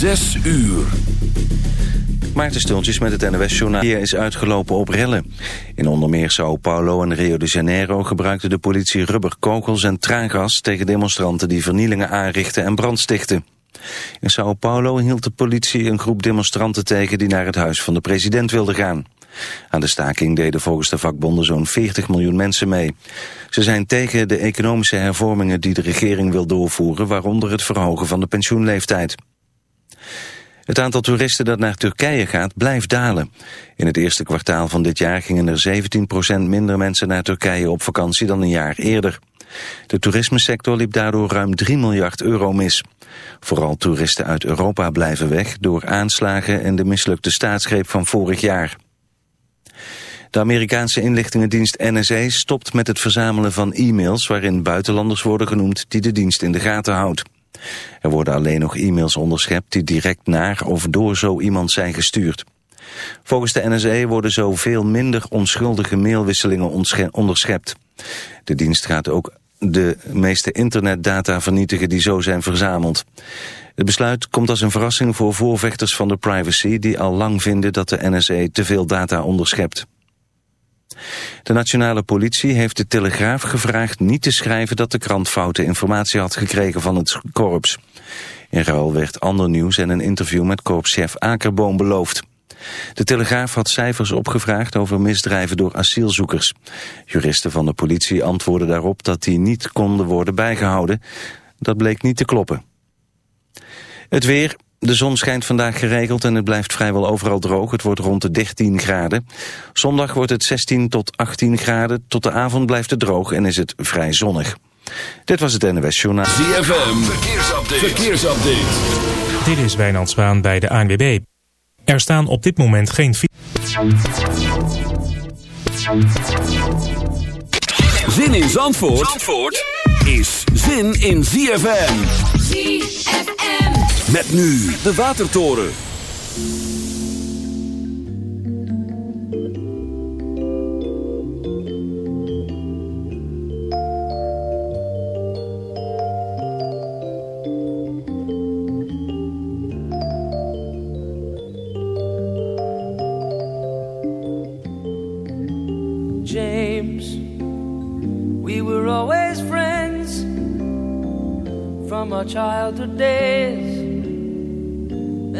Zes uur. Maarten Stultjes met het NOS-journaal is uitgelopen op rellen. In onder meer Sao Paulo en Rio de Janeiro gebruikte de politie rubberkogels en traangas tegen demonstranten die vernielingen aanrichten en brand stichten. In Sao Paulo hield de politie een groep demonstranten tegen die naar het huis van de president wilden gaan. Aan de staking deden volgens de vakbonden zo'n 40 miljoen mensen mee. Ze zijn tegen de economische hervormingen die de regering wil doorvoeren, waaronder het verhogen van de pensioenleeftijd. Het aantal toeristen dat naar Turkije gaat blijft dalen. In het eerste kwartaal van dit jaar gingen er 17% minder mensen naar Turkije op vakantie dan een jaar eerder. De toerismesector liep daardoor ruim 3 miljard euro mis. Vooral toeristen uit Europa blijven weg door aanslagen en de mislukte staatsgreep van vorig jaar. De Amerikaanse inlichtingendienst NSA stopt met het verzamelen van e-mails waarin buitenlanders worden genoemd die de dienst in de gaten houdt. Er worden alleen nog e-mails onderschept die direct naar of door zo iemand zijn gestuurd. Volgens de NSA worden zo veel minder onschuldige mailwisselingen onderschept. De dienst gaat ook de meeste internetdata vernietigen die zo zijn verzameld. Het besluit komt als een verrassing voor voorvechters van de privacy... die al lang vinden dat de NSA te veel data onderschept. De nationale politie heeft de Telegraaf gevraagd niet te schrijven dat de krant foute informatie had gekregen van het korps. In ruil werd ander nieuws en een interview met korpschef Akerboom beloofd. De Telegraaf had cijfers opgevraagd over misdrijven door asielzoekers. Juristen van de politie antwoordden daarop dat die niet konden worden bijgehouden. Dat bleek niet te kloppen. Het weer, de zon schijnt vandaag geregeld en het blijft vrijwel overal droog. Het wordt rond de 13 graden. Zondag wordt het 16 tot 18 graden. Tot de avond blijft het droog en is het vrij zonnig. Dit was het NWS Journaal. ZFM, verkeersupdate. verkeersupdate. Dit is Wijnand Zwaan bij de ANWB. Er staan op dit moment geen... Zin in Zandvoort, Zandvoort is zin in ZFM. ZFM. Met nu de Watertoren. James, we were always friends from our childhood days.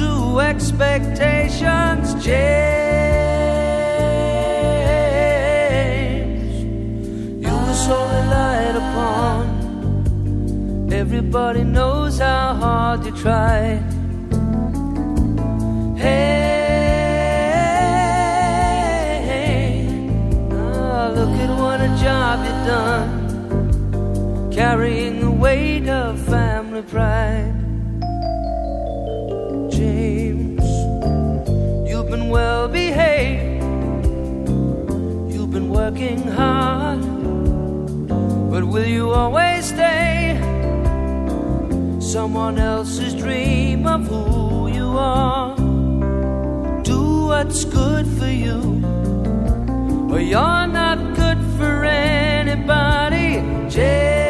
to expectations, change. You were so relied upon. Everybody knows how hard you tried. Hey, ah, look at what a job you've done carrying the weight of family pride. Well behaved, you've been working hard, but will you always stay? Someone else's dream of who you are. Do what's good for you, or you're not good for anybody. James.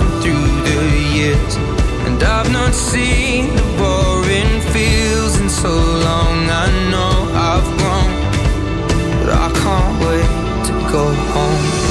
go home.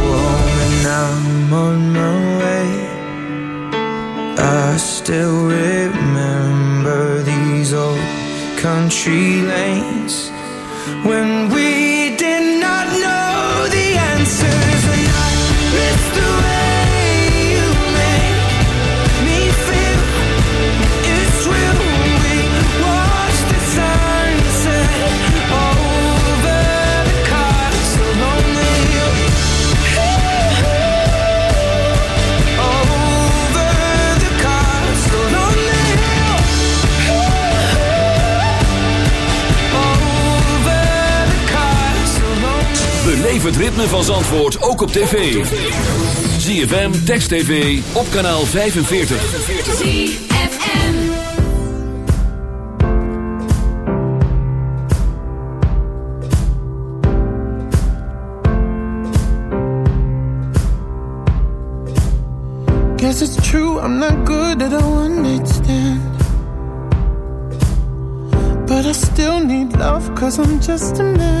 Tree lanes. When het ritme van Zandvoort ook op tv. ZFM, Text TV, op kanaal 45. ZFM Guess it's true, I'm not good at a one-night But I still need love, cause I'm just a man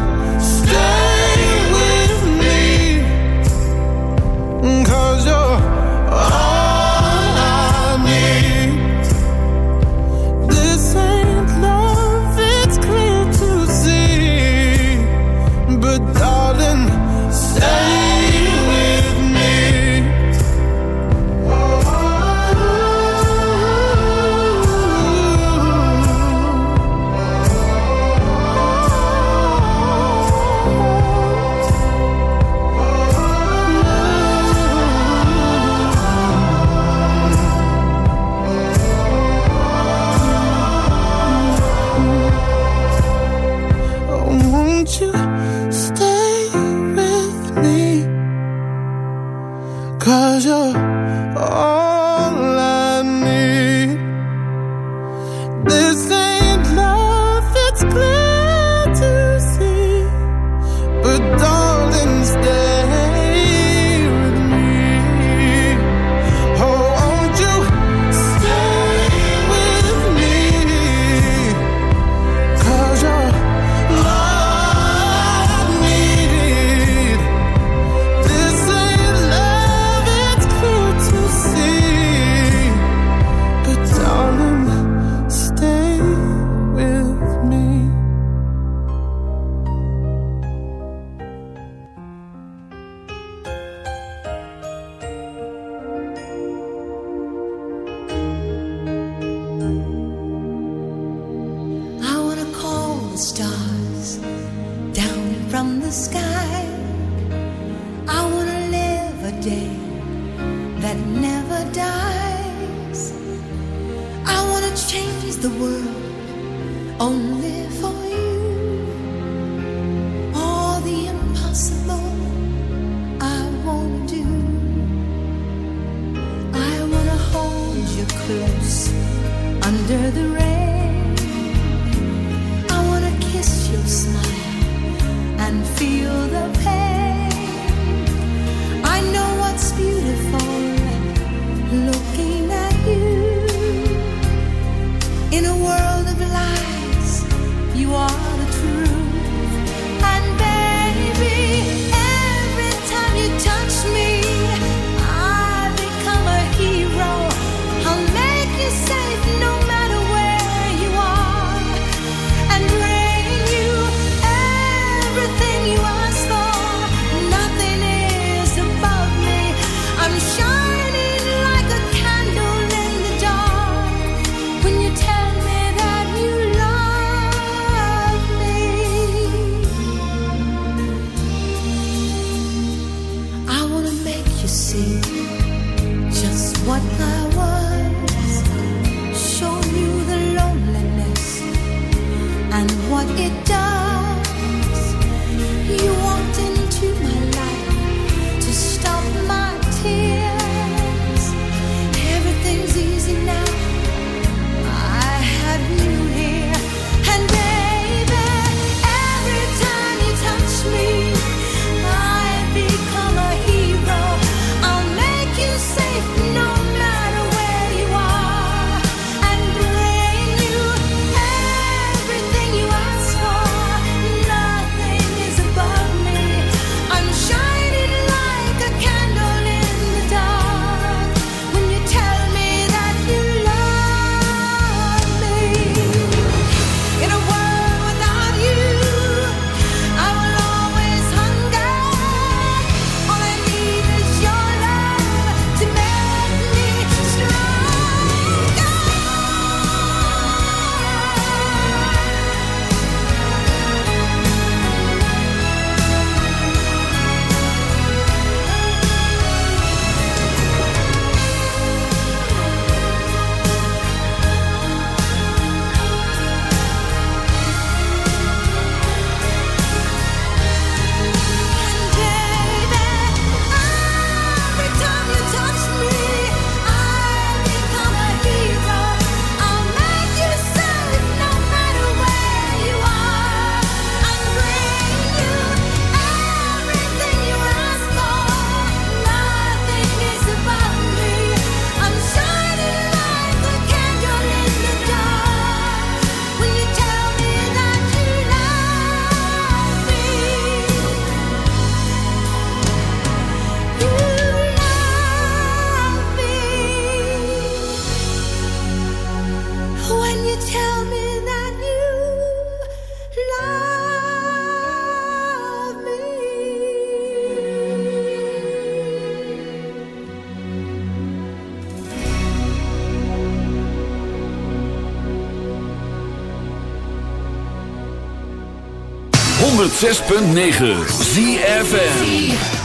106.9 ZFN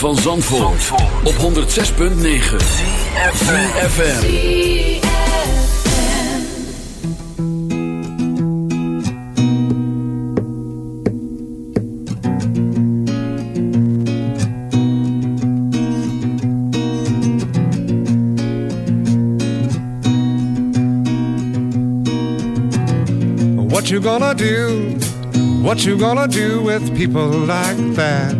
van Zandvoort, op 106.9 FM. What you gonna do? What you gonna do with people like that?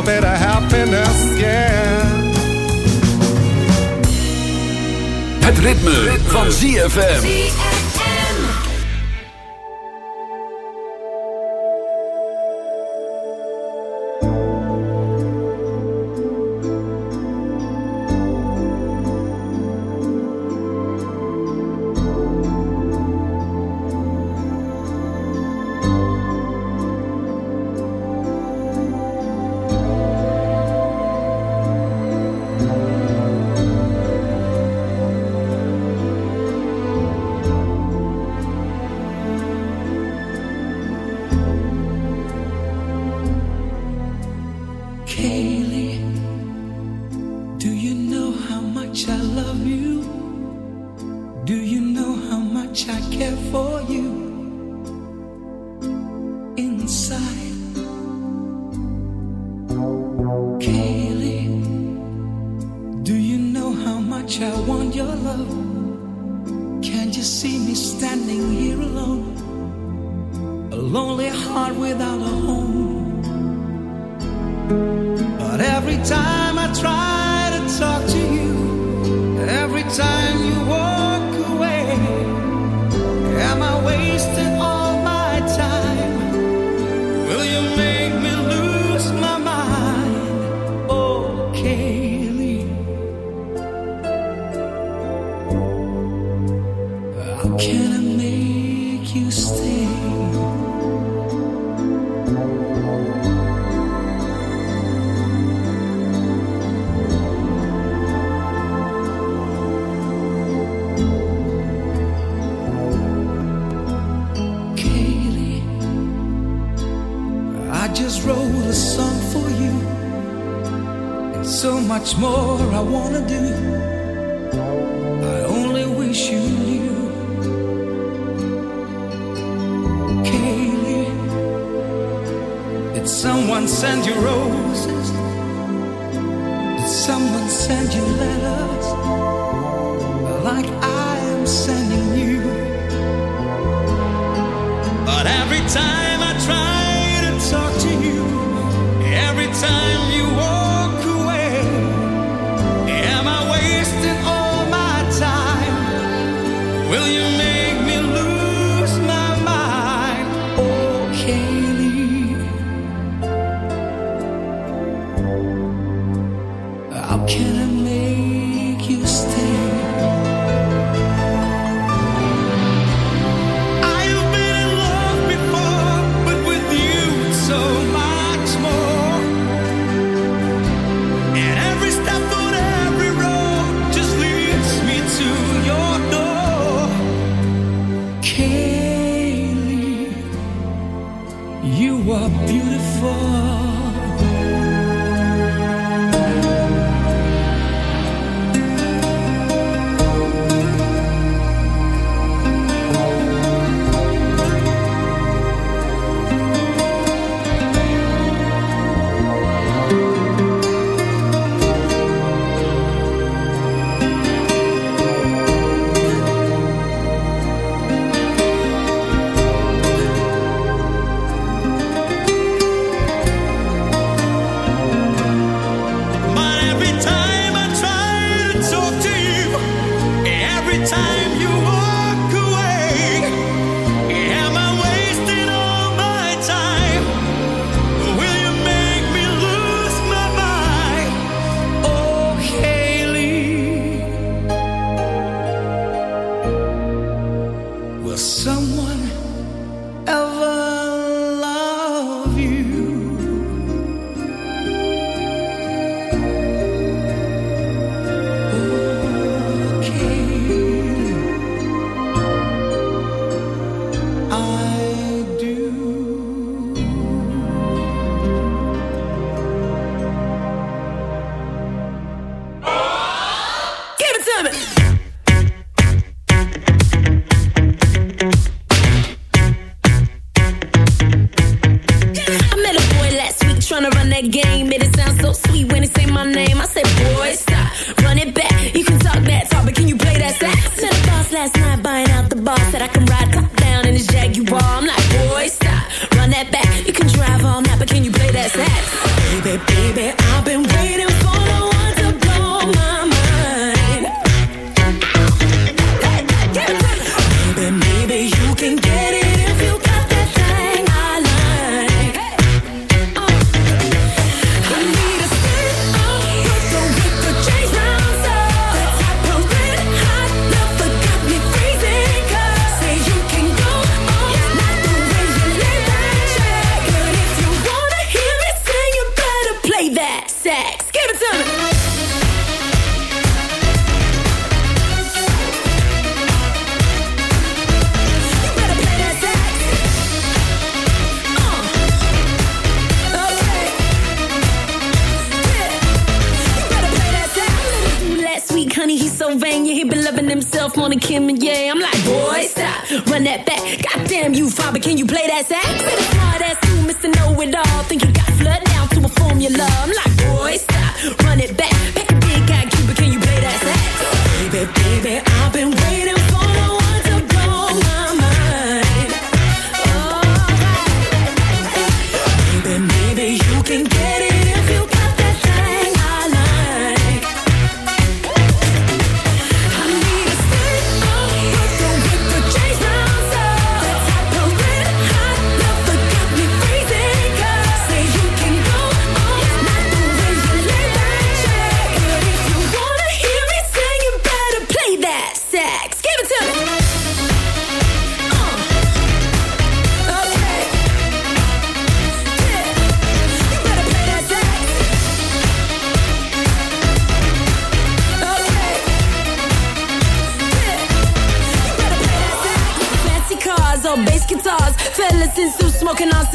Little bit of happiness, yeah. Het ritme, van ZFM. Kaylee, do you know how much I want your love? Can't you see me standing here alone? A lonely heart without a that game. and it sound so sweet when they say my name. I say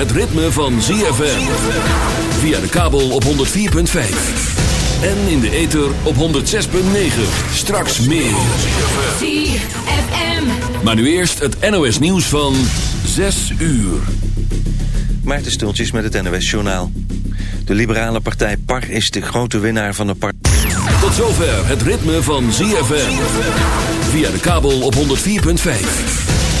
Het ritme van ZFM. Via de kabel op 104.5. En in de ether op 106.9. Straks meer. ZFM. Maar nu eerst het NOS nieuws van 6 uur. Maarten Stultjes met het NOS Journaal. De liberale partij PAR is de grote winnaar van de par... Tot zover het ritme van ZFM. Via de kabel op 104.5.